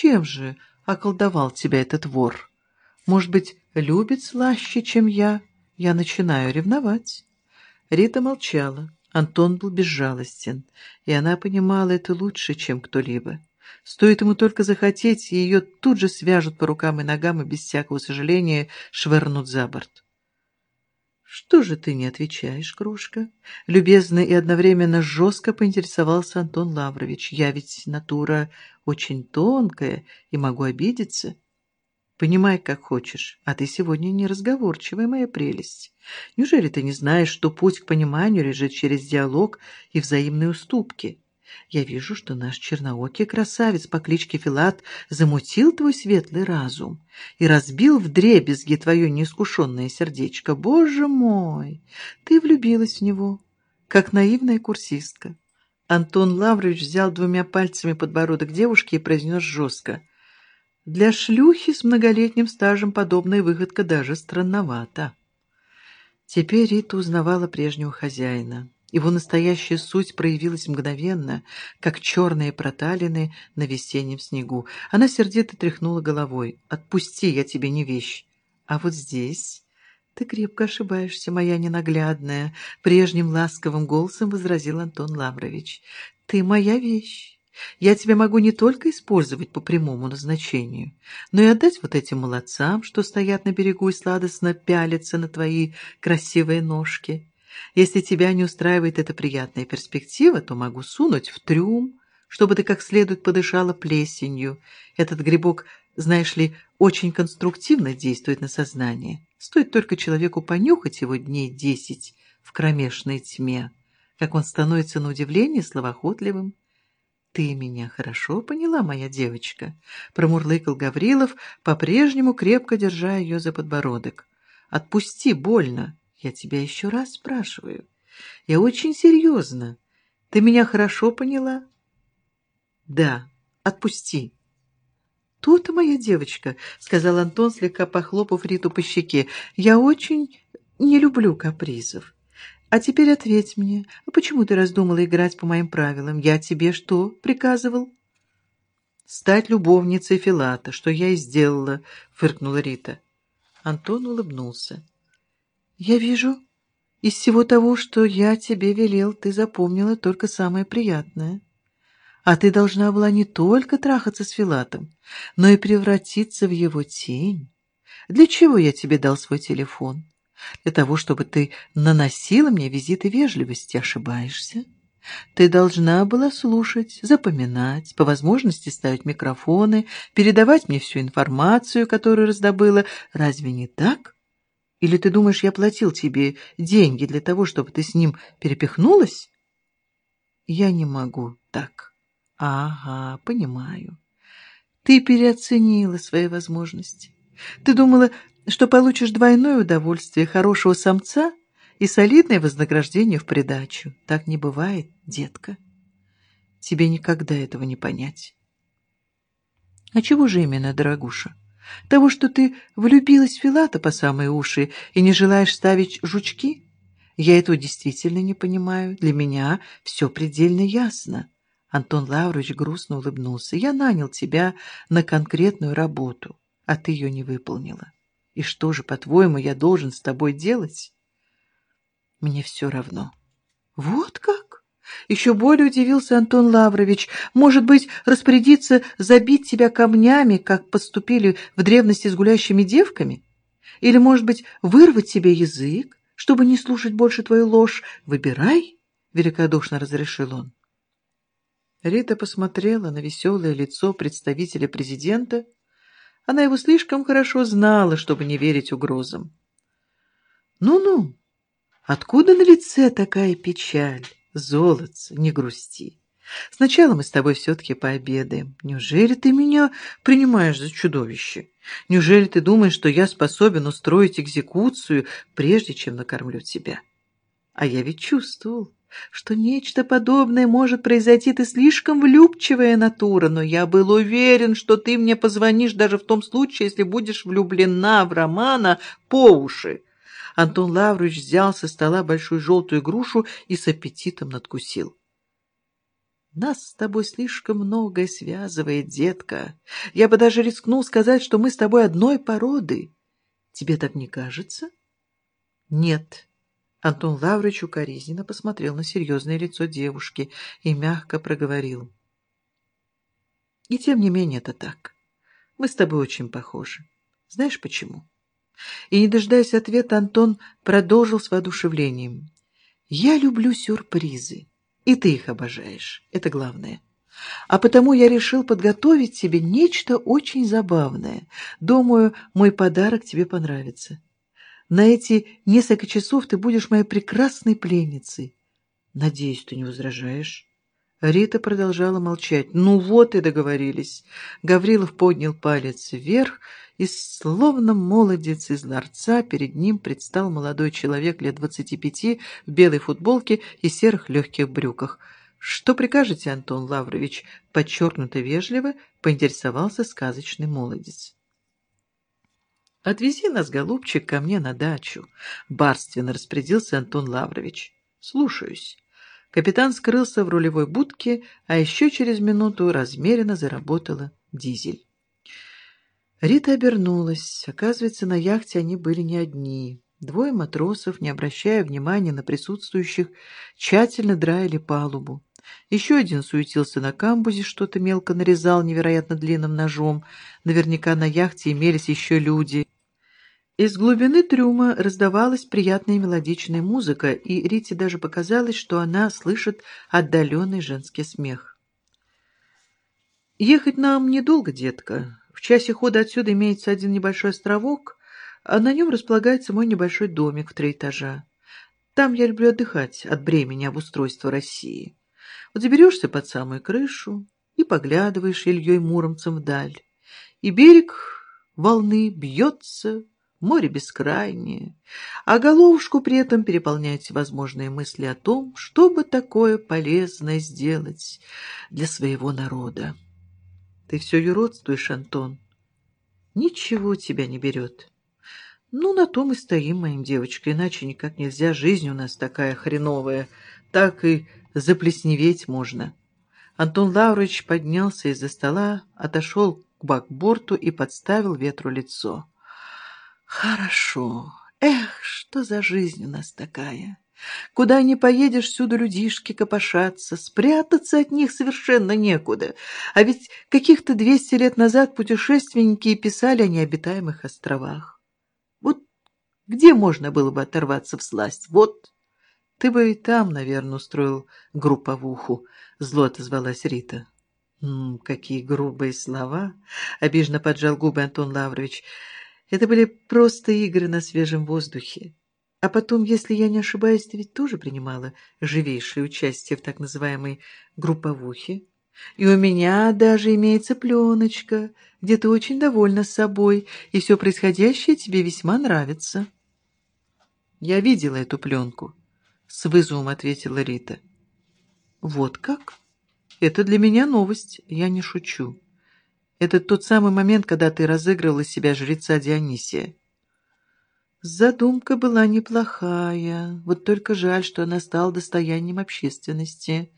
Чем же околдовал тебя этот вор? Может быть, любит слаще, чем я? Я начинаю ревновать». Рита молчала. Антон был безжалостен, и она понимала это лучше, чем кто-либо. Стоит ему только захотеть, и ее тут же свяжут по рукам и ногам и без всякого сожаления швырнут за борт. «Что же ты не отвечаешь, кружка?» Любезно и одновременно жестко поинтересовался Антон Лаврович. «Я ведь натура очень тонкая и могу обидеться». Понимай, как хочешь, а ты сегодня неразговорчивая, моя прелесть. Неужели ты не знаешь, что путь к пониманию лежит через диалог и взаимные уступки? Я вижу, что наш черноокий красавец по кличке Филат замутил твой светлый разум и разбил в дребезги твое неискушенное сердечко. Боже мой, ты влюбилась в него, как наивная курсистка. Антон Лаврович взял двумя пальцами подбородок девушки и произнес жестко. Для шлюхи с многолетним стажем подобная выходка даже странновата. Теперь Рита узнавала прежнего хозяина. Его настоящая суть проявилась мгновенно, как черные проталины на весеннем снегу. Она сердито тряхнула головой. «Отпусти, я тебе не вещь. А вот здесь...» «Ты крепко ошибаешься, моя ненаглядная», — прежним ласковым голосом возразил Антон Лаврович. «Ты моя вещь. Я тебя могу не только использовать по прямому назначению, но и отдать вот этим молодцам, что стоят на берегу и сладостно пялятся на твои красивые ножки. Если тебя не устраивает эта приятная перспектива, то могу сунуть в трюм, чтобы ты как следует подышала плесенью. Этот грибок, знаешь ли, очень конструктивно действует на сознание. Стоит только человеку понюхать его дней десять в кромешной тьме, как он становится на удивление словоохотливым «Ты меня хорошо поняла, моя девочка?» — промурлыкал Гаврилов, по-прежнему крепко держа ее за подбородок. «Отпусти, больно. Я тебя еще раз спрашиваю. Я очень серьезно. Ты меня хорошо поняла?» «Да, отпусти». «То-то, моя девочка», — сказал Антон, слегка похлопав Риту по щеке, — «я очень не люблю капризов. А теперь ответь мне, а почему ты раздумала играть по моим правилам? Я тебе что приказывал? Стать любовницей Филата, что я и сделала, фыркнула Рита. Антон улыбнулся. Я вижу, из всего того, что я тебе велел, ты запомнила только самое приятное. А ты должна была не только трахаться с Филатом, но и превратиться в его тень. Для чего я тебе дал свой телефон? Для того, чтобы ты наносила мне визиты вежливости, ошибаешься. Ты должна была слушать, запоминать, по возможности ставить микрофоны, передавать мне всю информацию, которую раздобыла. Разве не так? Или ты думаешь, я платил тебе деньги для того, чтобы ты с ним перепихнулась? Я не могу так. Ага, понимаю. Ты переоценила свои возможности. Ты думала, что получишь двойное удовольствие хорошего самца и солидное вознаграждение в придачу. Так не бывает, детка. Тебе никогда этого не понять. А чего же именно, дорогуша? Того, что ты влюбилась в Филата по самые уши и не желаешь ставить жучки? Я этого действительно не понимаю. Для меня все предельно ясно. Антон Лаврович грустно улыбнулся. Я нанял тебя на конкретную работу, а ты ее не выполнила. И что же, по-твоему, я должен с тобой делать? Мне все равно. Вот как? Еще более удивился Антон Лаврович. Может быть, распорядиться забить тебя камнями, как поступили в древности с гулящими девками? Или, может быть, вырвать тебе язык, чтобы не слушать больше твою ложь? Выбирай, — великодушно разрешил он. Рита посмотрела на веселое лицо представителя президента она его слишком хорошо знала, чтобы не верить угрозам. «Ну-ну, откуда на лице такая печаль? Золотце, не грусти. Сначала мы с тобой все-таки пообедаем. Неужели ты меня принимаешь за чудовище? Неужели ты думаешь, что я способен устроить экзекуцию, прежде чем накормлю тебя? А я ведь чувствовал, что нечто подобное может произойти. Ты слишком влюбчивая натура, но я был уверен, что ты мне позвонишь даже в том случае, если будешь влюблена в Романа по уши. Антон Лаврович взял со стола большую желтую грушу и с аппетитом надкусил. Нас с тобой слишком многое связывает, детка. Я бы даже рискнул сказать, что мы с тобой одной породы. Тебе так не кажется? Нет. Антон Лаврыч укоризненно посмотрел на серьезное лицо девушки и мягко проговорил. И тем не менее это так. Мы с тобой очень похожи. Знаешь почему? И, не дожидаясь ответа, Антон продолжил с воодушевлением. Я люблю сюрпризы. И ты их обожаешь. Это главное. А потому я решил подготовить тебе нечто очень забавное. Думаю, мой подарок тебе понравится. На эти несколько часов ты будешь моей прекрасной пленницей. Надеюсь, ты не возражаешь?» Рита продолжала молчать. «Ну вот и договорились». Гаврилов поднял палец вверх, и, словно молодец из ларца, перед ним предстал молодой человек лет двадцати пяти в белой футболке и серых легких брюках. «Что прикажете, Антон Лаврович?» — подчеркнуто вежливо поинтересовался сказочный молодец. «Отвези нас, голубчик, ко мне на дачу», — барственно распорядился Антон Лаврович. «Слушаюсь». Капитан скрылся в рулевой будке, а еще через минуту размеренно заработала дизель. Рита обернулась. Оказывается, на яхте они были не одни. Двое матросов, не обращая внимания на присутствующих, тщательно драили палубу. Еще один суетился на камбузе, что-то мелко нарезал невероятно длинным ножом. Наверняка на яхте имелись еще люди. Из глубины трюма раздавалась приятная мелодичная музыка, и Рите даже показалось, что она слышит отдаленный женский смех. «Ехать нам недолго, детка. В часе хода отсюда имеется один небольшой островок, а на нем располагается мой небольшой домик в три этажа. Там я люблю отдыхать от бремени обустройства России. Вот заберешься под самую крышу и поглядываешь Ильей Муромцем вдаль. И берег волны бьется, море бескрайнее, а головушку при этом переполняют всевозможные мысли о том, что бы такое полезное сделать для своего народа. Ты все юродствуешь, Антон. Ничего тебя не берет. Ну, на том и стоим, моим девочка, иначе никак нельзя. Жизнь у нас такая хреновая. Так и заплесневеть можно. Антон Лаврович поднялся из-за стола, отошел к бакборту и подставил ветру лицо. Хорошо. Эх, что за жизнь у нас такая. Куда ни поедешь, всюду людишки копошатся, спрятаться от них совершенно некуда. А ведь каких-то двести лет назад путешественники писали о необитаемых островах. Вот где можно было бы оторваться в сласть? Вот, ты бы и там, наверное, устроил групповуху, — зло отозвалась Рита. «М -м, какие грубые слова! — обиженно поджал губы Антон Лаврович. Это были просто игры на свежем воздухе. А потом, если я не ошибаюсь, ты ведь тоже принимала живейшее участие в так называемой групповухе. И у меня даже имеется пленочка, где ты очень довольна собой, и все происходящее тебе весьма нравится. Я видела эту пленку, — с вызовом ответила Рита. Вот как? Это для меня новость, я не шучу. Это тот самый момент, когда ты разыгрывала себя жреца Дионисия. Задумка была неплохая, вот только жаль, что она стала достоянием общественности.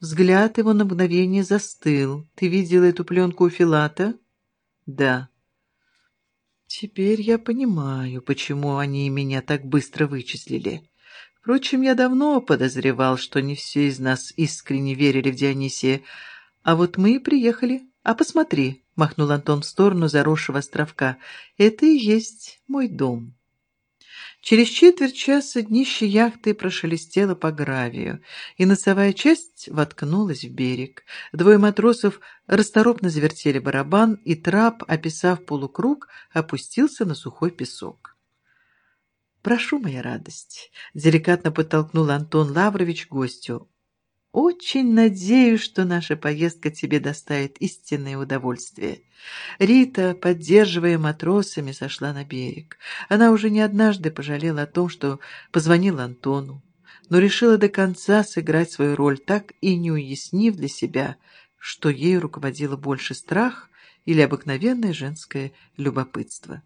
Взгляд его на мгновение застыл. Ты видела эту пленку у Филата? Да. Теперь я понимаю, почему они меня так быстро вычислили. Впрочем, я давно подозревал, что не все из нас искренне верили в Дионисия, а вот мы приехали «А посмотри», — махнул Антон в сторону заросшего островка, — «это и есть мой дом». Через четверть часа днище яхты прошелестело по гравию, и носовая часть воткнулась в берег. Двое матросов расторопно завертели барабан, и трап, описав полукруг, опустился на сухой песок. «Прошу, моя радость», — деликатно подтолкнул Антон Лаврович гостю. Очень надеюсь, что наша поездка тебе доставит истинное удовольствие. Рита, поддерживая матросами, сошла на берег. Она уже не однажды пожалела о том, что позвонила Антону, но решила до конца сыграть свою роль, так и не уяснив для себя, что ей руководило больше страх или обыкновенное женское любопытство.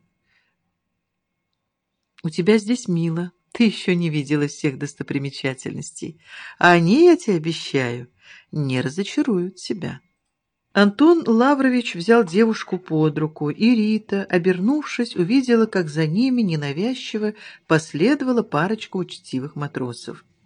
«У тебя здесь мило», ты еще не видела всех достопримечательностей. А они, я тебе обещаю, не разочаруют себя. Антон Лаврович взял девушку под руку, и Рита, обернувшись, увидела, как за ними ненавязчиво последовала парочка учтивых матросов.